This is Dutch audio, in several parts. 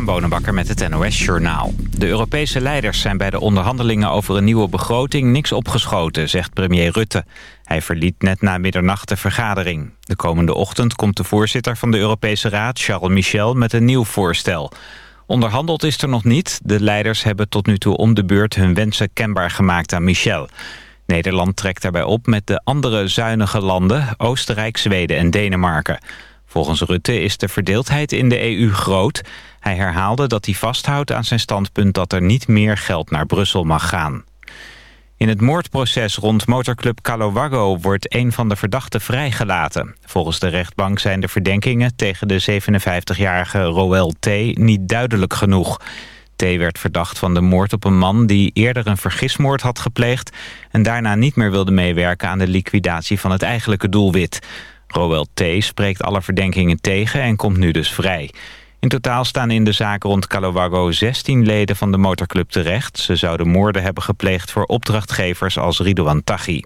Christian Bonenbakker met het NOS Journaal. De Europese leiders zijn bij de onderhandelingen over een nieuwe begroting niks opgeschoten, zegt premier Rutte. Hij verliet net na middernacht de vergadering. De komende ochtend komt de voorzitter van de Europese Raad, Charles Michel, met een nieuw voorstel. Onderhandeld is er nog niet. De leiders hebben tot nu toe om de beurt hun wensen kenbaar gemaakt aan Michel. Nederland trekt daarbij op met de andere zuinige landen, Oostenrijk, Zweden en Denemarken. Volgens Rutte is de verdeeldheid in de EU groot. Hij herhaalde dat hij vasthoudt aan zijn standpunt dat er niet meer geld naar Brussel mag gaan. In het moordproces rond motorclub Calowago wordt een van de verdachten vrijgelaten. Volgens de rechtbank zijn de verdenkingen tegen de 57-jarige Roel T. niet duidelijk genoeg. T. werd verdacht van de moord op een man die eerder een vergismoord had gepleegd... en daarna niet meer wilde meewerken aan de liquidatie van het eigenlijke doelwit. Roel T. spreekt alle verdenkingen tegen en komt nu dus vrij. In totaal staan in de zaak rond Calowago 16 leden van de motorclub terecht. Ze zouden moorden hebben gepleegd voor opdrachtgevers als Ridouan Taghi.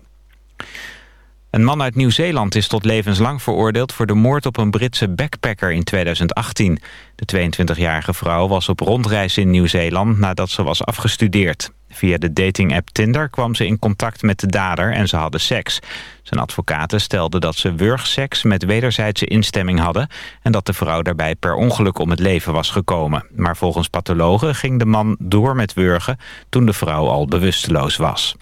Een man uit Nieuw-Zeeland is tot levenslang veroordeeld... voor de moord op een Britse backpacker in 2018. De 22-jarige vrouw was op rondreis in Nieuw-Zeeland... nadat ze was afgestudeerd. Via de dating-app Tinder kwam ze in contact met de dader en ze hadden seks. Zijn advocaten stelden dat ze wurgseks met wederzijdse instemming hadden... en dat de vrouw daarbij per ongeluk om het leven was gekomen. Maar volgens pathologen ging de man door met wurgen toen de vrouw al bewusteloos was.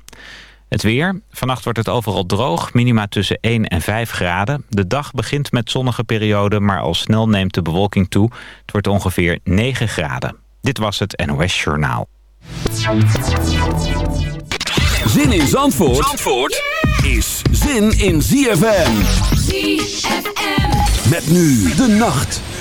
Het weer. Vannacht wordt het overal droog, minima tussen 1 en 5 graden. De dag begint met zonnige perioden, maar al snel neemt de bewolking toe. Het wordt ongeveer 9 graden. Dit was het NOS Journaal. Zin in Zandvoort, Zandvoort is zin in ZFM. ZFM. Met nu de nacht.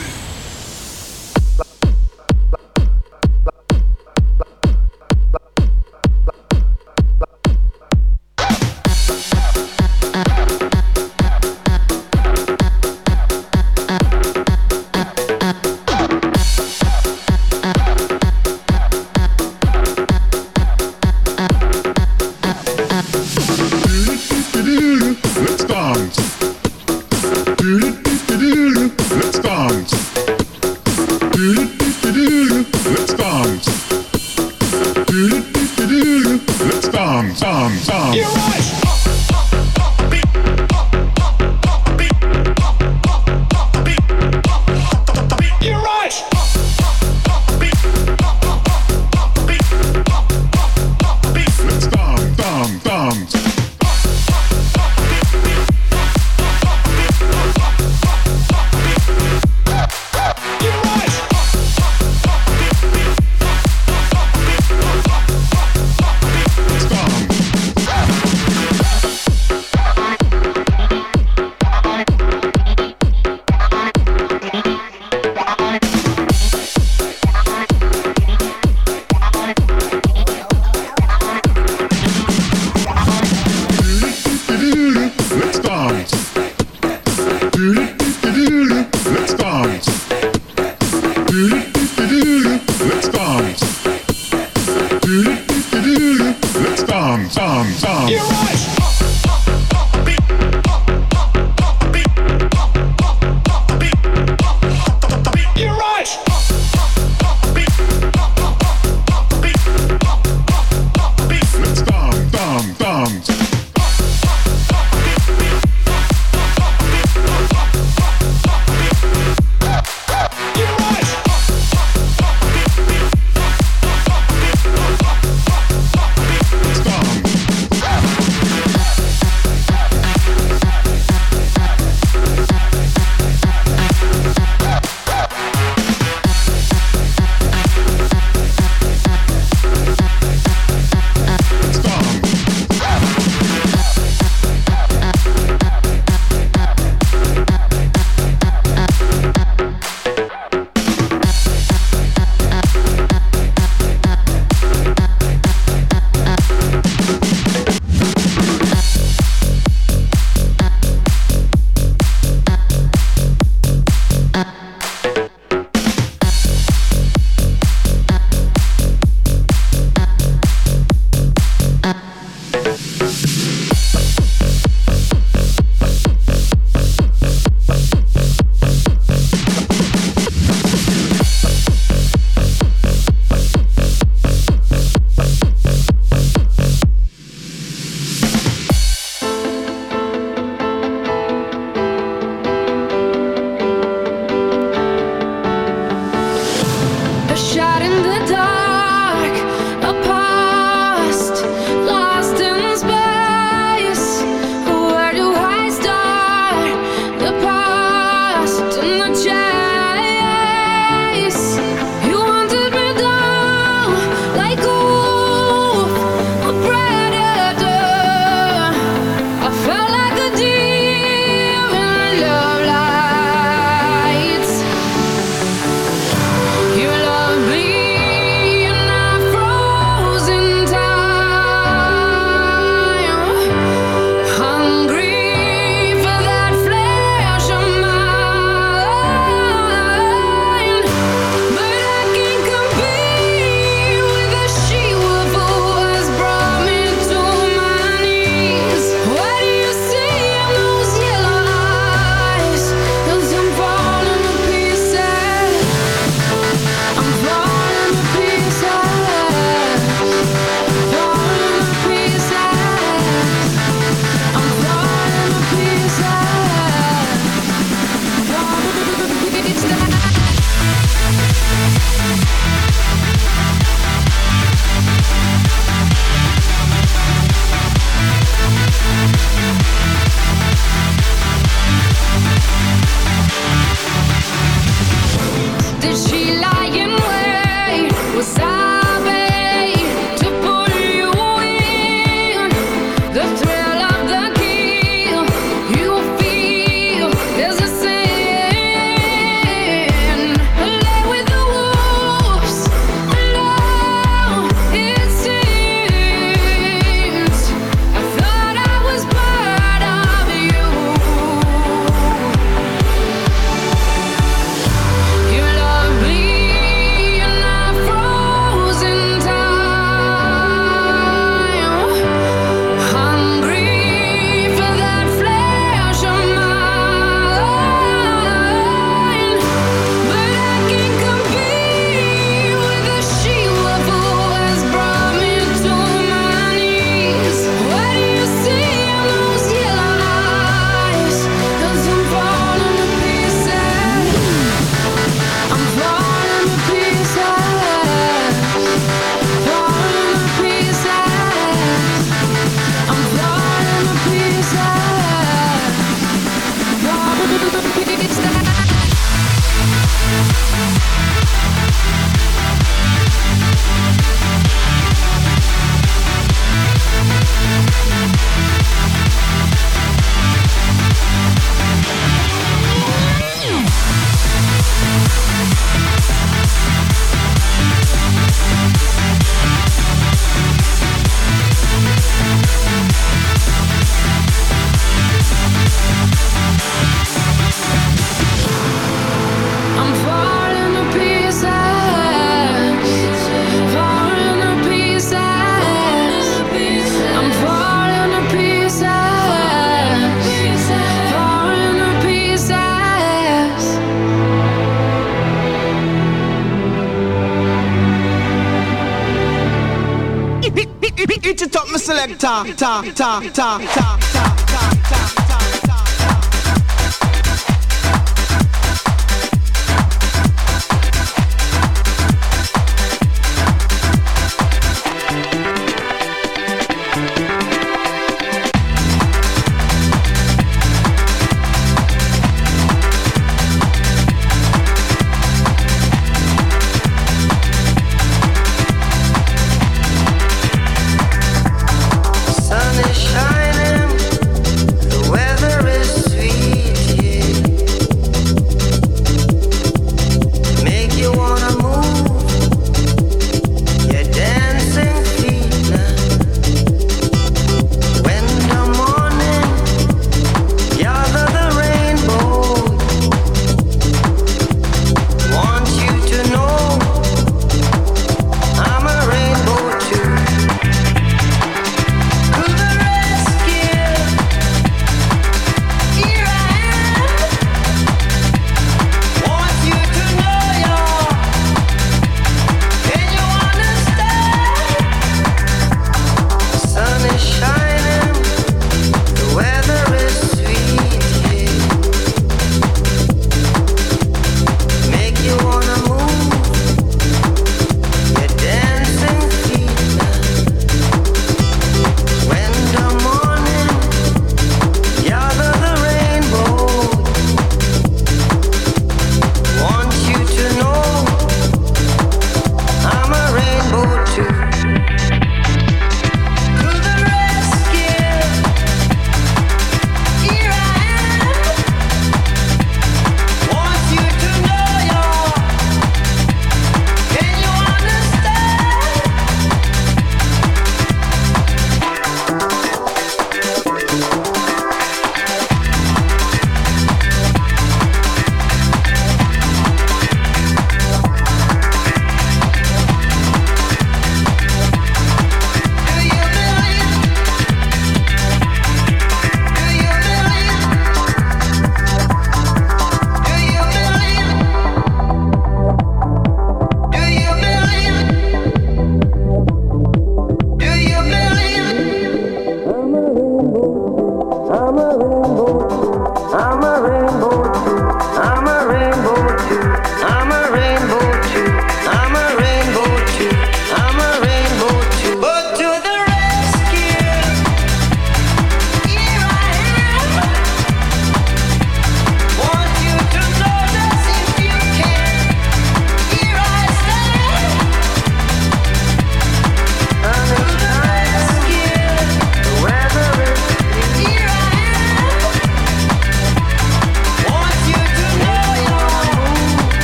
Ta ta ta ta ta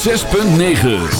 106.9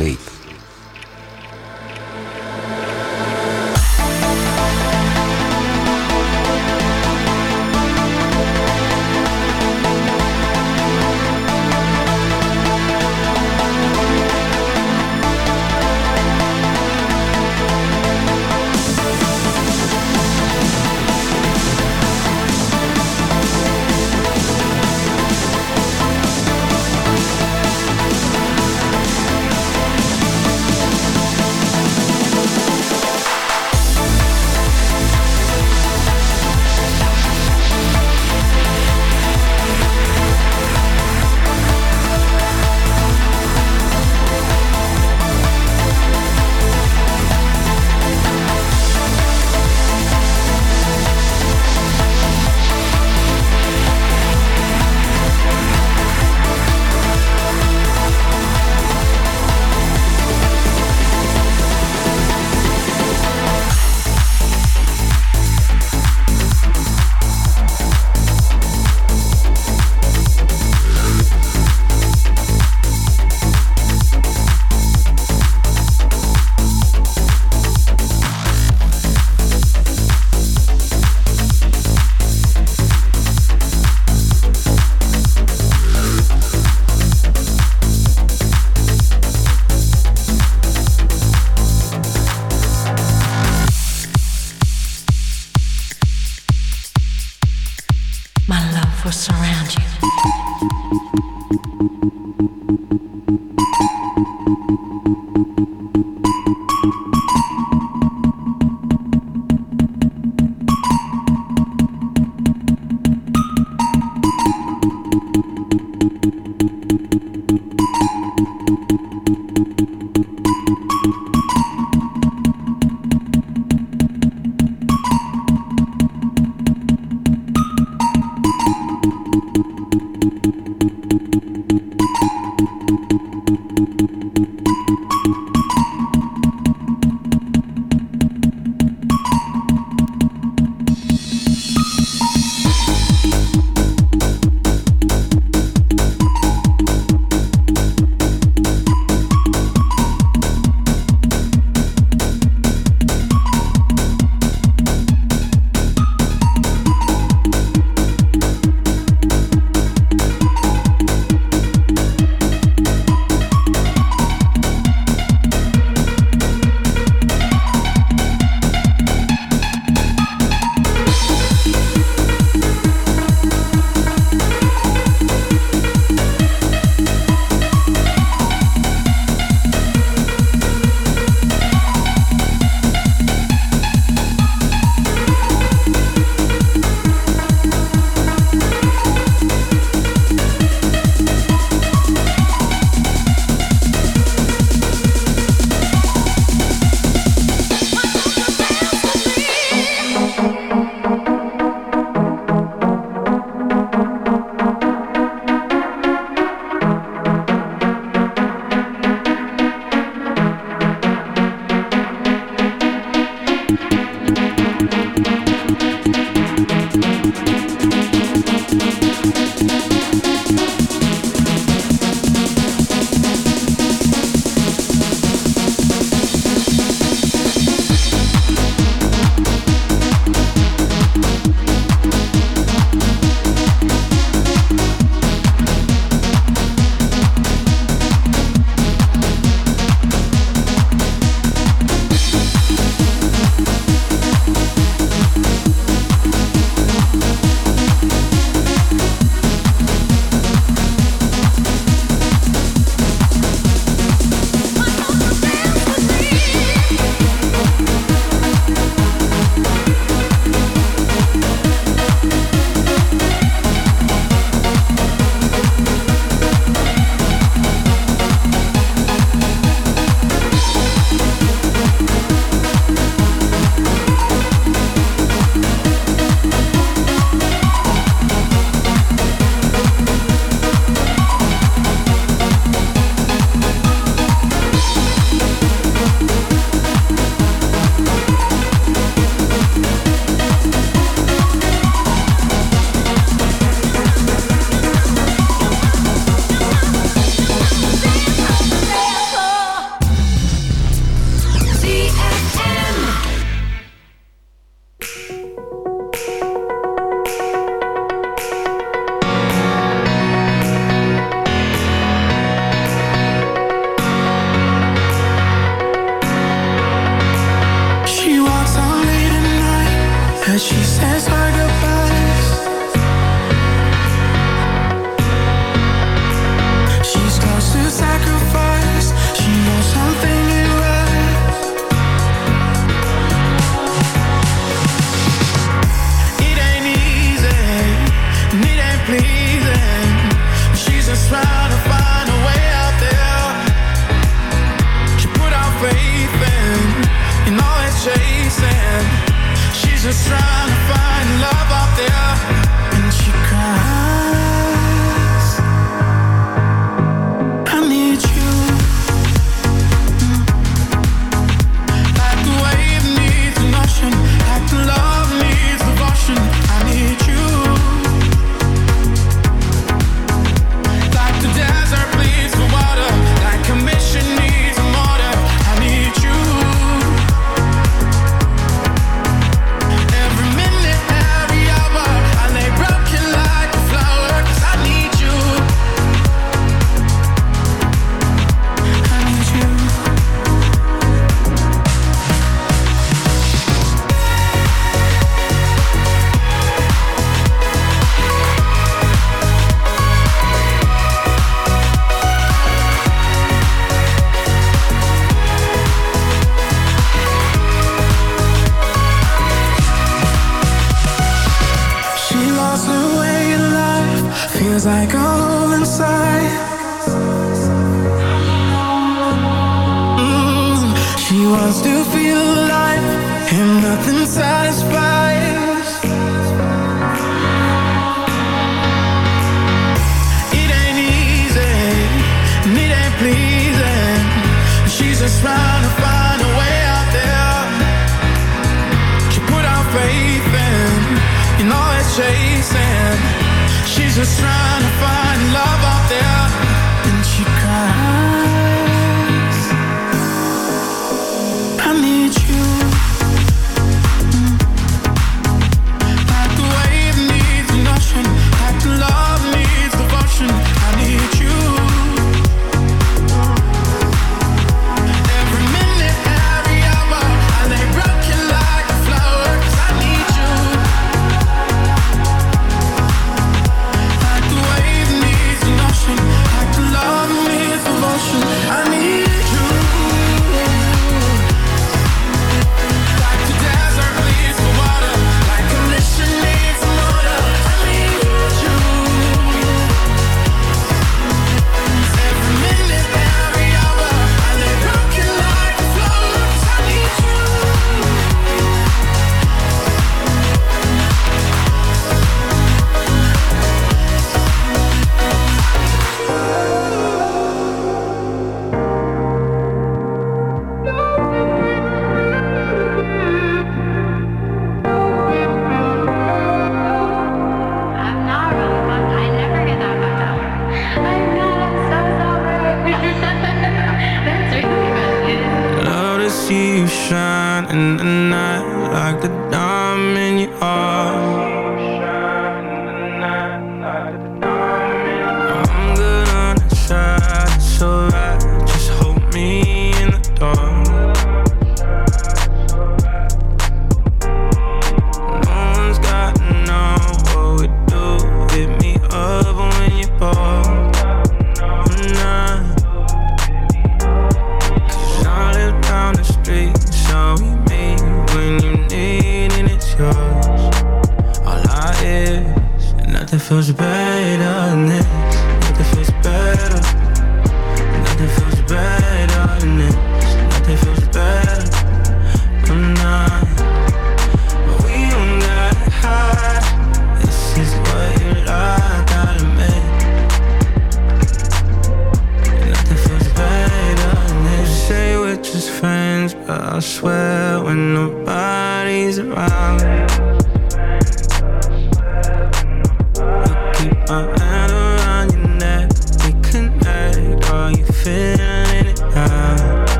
sleep. my love will surround you. just trying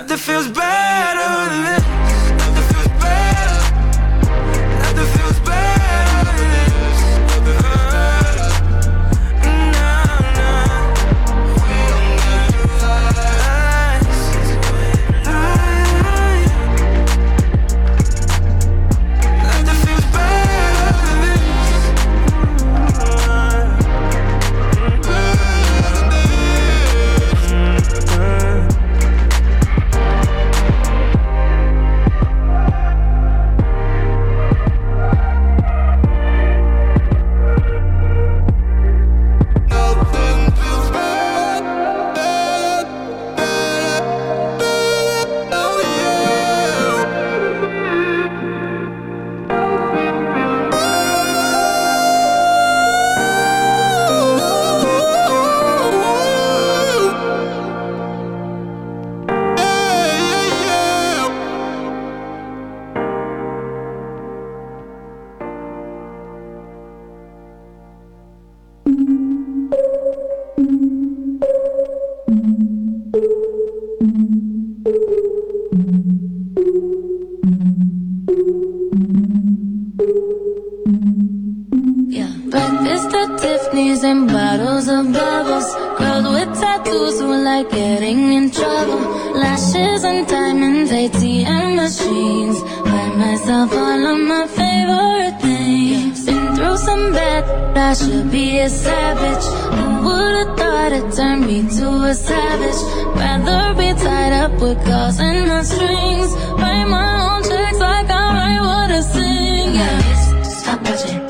Nothing feels better than present.